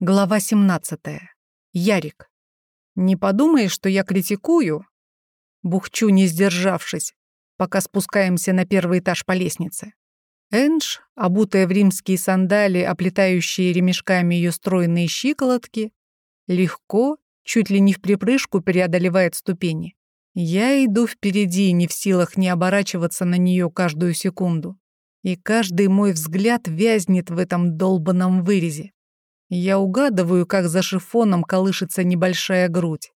Глава 17. Ярик. Не подумай, что я критикую. Бухчу, не сдержавшись, пока спускаемся на первый этаж по лестнице. Эндж, обутая в римские сандали, оплетающие ремешками ее стройные щиколотки, легко, чуть ли не в припрыжку преодолевает ступени. Я иду впереди, не в силах не оборачиваться на нее каждую секунду. И каждый мой взгляд вязнет в этом долбанном вырезе. Я угадываю, как за шифоном колышется небольшая грудь.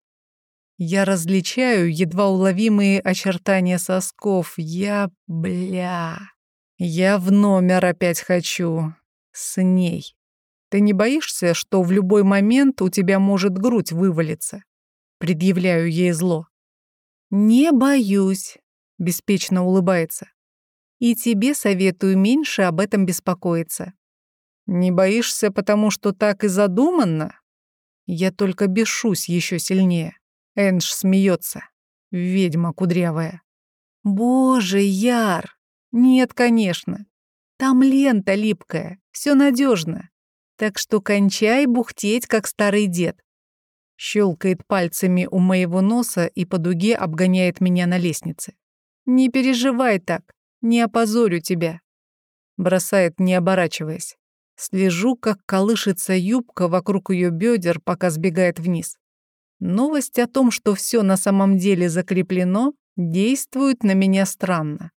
Я различаю едва уловимые очертания сосков. Я, бля... Я в номер опять хочу. С ней. Ты не боишься, что в любой момент у тебя может грудь вывалиться? Предъявляю ей зло. Не боюсь, беспечно улыбается. И тебе советую меньше об этом беспокоиться. Не боишься, потому что так и задуманно? Я только бешусь еще сильнее. Эндж смеется. Ведьма кудрявая. Боже, Яр! Нет, конечно. Там лента липкая, все надежно. Так что кончай бухтеть, как старый дед. Щелкает пальцами у моего носа и по дуге обгоняет меня на лестнице. Не переживай так, не опозорю тебя. Бросает, не оборачиваясь. Слежу, как колышется юбка вокруг ее бедер, пока сбегает вниз. Новость о том, что все на самом деле закреплено, действует на меня странно.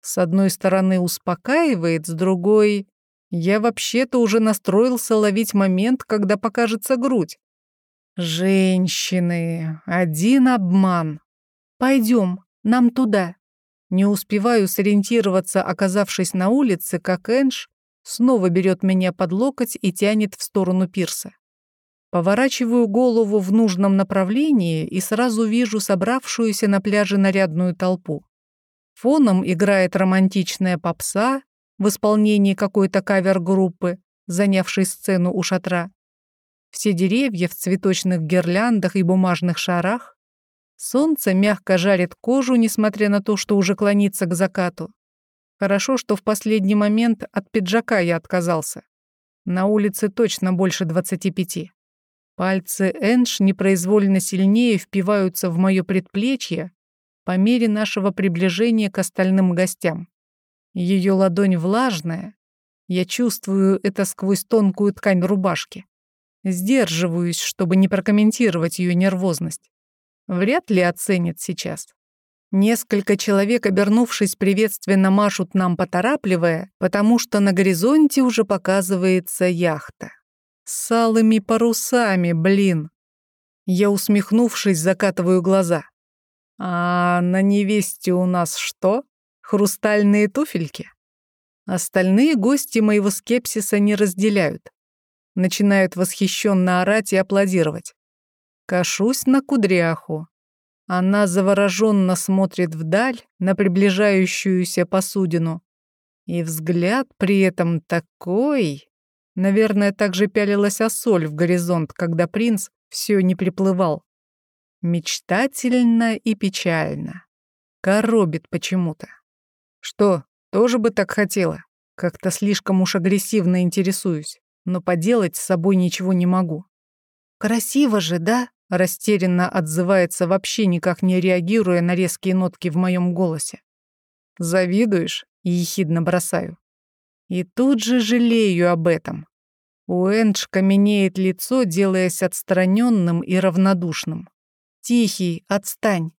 С одной стороны успокаивает, с другой... Я вообще-то уже настроился ловить момент, когда покажется грудь. Женщины, один обман. Пойдем, нам туда. Не успеваю сориентироваться, оказавшись на улице, как Энж снова берет меня под локоть и тянет в сторону пирса. Поворачиваю голову в нужном направлении и сразу вижу собравшуюся на пляже нарядную толпу. Фоном играет романтичная попса в исполнении какой-то кавер-группы, занявшей сцену у шатра. Все деревья в цветочных гирляндах и бумажных шарах. Солнце мягко жарит кожу, несмотря на то, что уже клонится к закату. Хорошо, что в последний момент от пиджака я отказался. На улице точно больше 25. Пальцы Энж непроизвольно сильнее впиваются в мое предплечье по мере нашего приближения к остальным гостям. Ее ладонь влажная, я чувствую это сквозь тонкую ткань рубашки. Сдерживаюсь, чтобы не прокомментировать ее нервозность. Вряд ли оценит сейчас. Несколько человек, обернувшись, приветственно машут нам, поторапливая, потому что на горизонте уже показывается яхта. С алыми парусами, блин. Я, усмехнувшись, закатываю глаза. А на невесте у нас что? Хрустальные туфельки? Остальные гости моего скепсиса не разделяют. Начинают восхищенно орать и аплодировать. Кашусь на кудряху. Она завороженно смотрит вдаль на приближающуюся посудину. И взгляд при этом такой... Наверное, так же пялилась Ассоль в горизонт, когда принц все не приплывал. Мечтательно и печально. Коробит почему-то. Что, тоже бы так хотела? Как-то слишком уж агрессивно интересуюсь, но поделать с собой ничего не могу. Красиво же, да? Растерянно отзывается, вообще никак не реагируя на резкие нотки в моем голосе. «Завидуешь?» — ехидно бросаю. И тут же жалею об этом. У Эндж каменеет лицо, делаясь отстраненным и равнодушным. «Тихий, отстань!»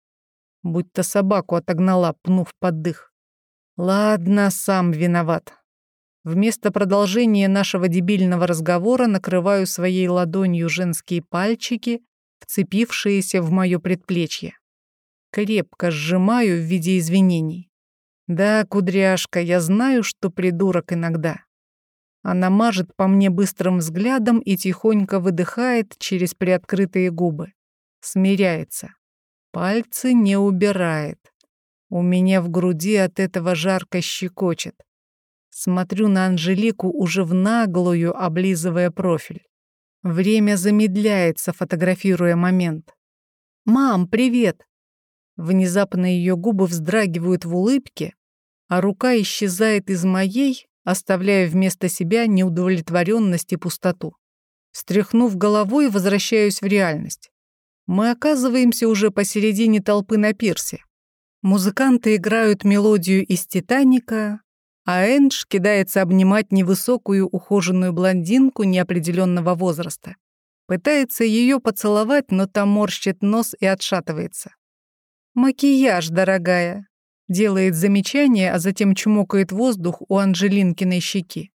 Будто собаку отогнала, пнув под дых. «Ладно, сам виноват. Вместо продолжения нашего дебильного разговора накрываю своей ладонью женские пальчики вцепившиеся в мое предплечье. Крепко сжимаю в виде извинений. Да, кудряшка, я знаю, что придурок иногда. Она мажет по мне быстрым взглядом и тихонько выдыхает через приоткрытые губы. Смиряется. Пальцы не убирает. У меня в груди от этого жарко щекочет. Смотрю на Анжелику уже в наглую, облизывая профиль. Время замедляется, фотографируя момент. «Мам, привет!» Внезапно ее губы вздрагивают в улыбке, а рука исчезает из моей, оставляя вместо себя неудовлетворенность и пустоту. Стряхнув головой, возвращаюсь в реальность. Мы оказываемся уже посередине толпы на пирсе. Музыканты играют мелодию из «Титаника», а Эндж кидается обнимать невысокую ухоженную блондинку неопределенного возраста. Пытается ее поцеловать, но там морщит нос и отшатывается. «Макияж, дорогая», — делает замечание, а затем чмокает воздух у Анжелинкиной щеки.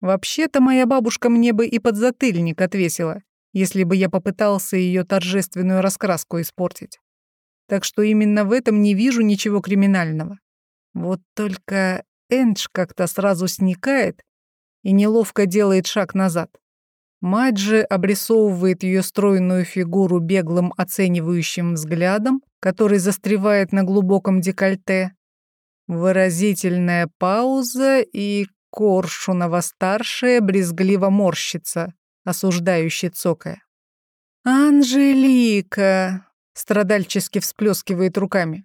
Вообще-то моя бабушка мне бы и подзатыльник отвесила, если бы я попытался ее торжественную раскраску испортить. Так что именно в этом не вижу ничего криминального. Вот только Эндж как-то сразу сникает и неловко делает шаг назад. Мать же обрисовывает ее стройную фигуру беглым оценивающим взглядом, который застревает на глубоком декольте. Выразительная пауза, и Коршунова-старшая брезгливо морщится, осуждающе цокая. «Анжелика!» — страдальчески всплескивает руками.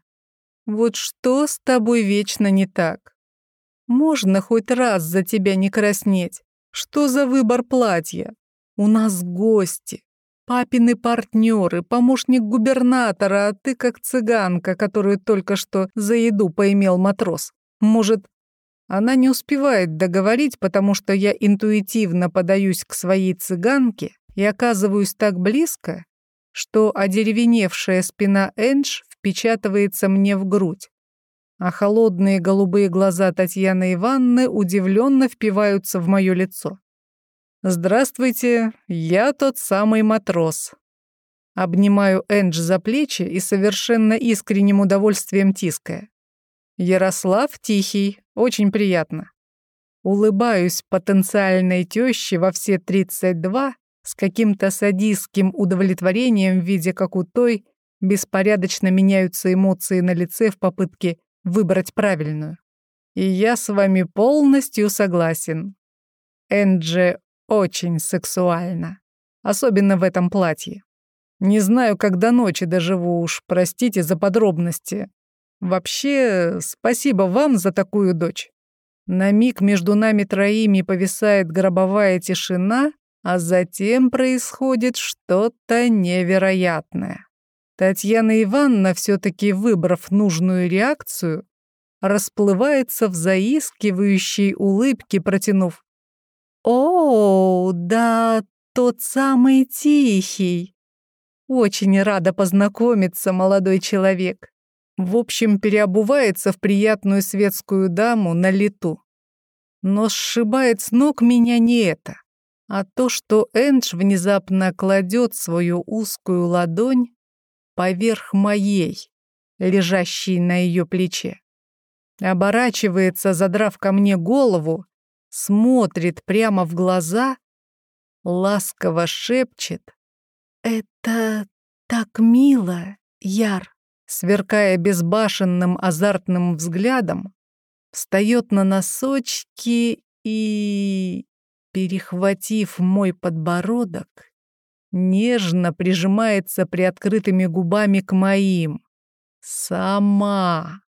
«Вот что с тобой вечно не так? Можно хоть раз за тебя не краснеть? Что за выбор платья? У нас гости, папины партнеры, помощник губернатора, а ты как цыганка, которую только что за еду поимел матрос. Может, она не успевает договорить, потому что я интуитивно подаюсь к своей цыганке и оказываюсь так близко, что одеревеневшая спина Эндж впечатывается мне в грудь, а холодные голубые глаза Татьяны Ивановны удивленно впиваются в мое лицо. «Здравствуйте, я тот самый матрос». Обнимаю Эндж за плечи и совершенно искренним удовольствием тиская. Ярослав Тихий, очень приятно. Улыбаюсь потенциальной тёще во все 32 с каким-то садистским удовлетворением, видя, как у той беспорядочно меняются эмоции на лице в попытке выбрать правильную. И я с вами полностью согласен. Эндже очень сексуально. Особенно в этом платье. Не знаю, как до ночи доживу уж, простите за подробности. Вообще, спасибо вам за такую дочь. На миг между нами троими повисает гробовая тишина, а затем происходит что-то невероятное. Татьяна Ивановна, все-таки выбрав нужную реакцию, расплывается в заискивающей улыбке, протянув. «О, да, тот самый тихий. Очень рада познакомиться, молодой человек. В общем, переобувается в приятную светскую даму на лету. Но сшибает с ног меня не это, а то, что Эндж внезапно кладет свою узкую ладонь поверх моей, лежащей на ее плече. Оборачивается, задрав ко мне голову, смотрит прямо в глаза, ласково шепчет «Это так мило, Яр!» сверкая безбашенным азартным взглядом, встает на носочки и, перехватив мой подбородок, нежно прижимается приоткрытыми губами к моим. Сама.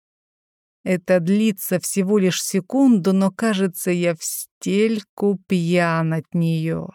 Это длится всего лишь секунду, но, кажется, я в стельку пьян от нее.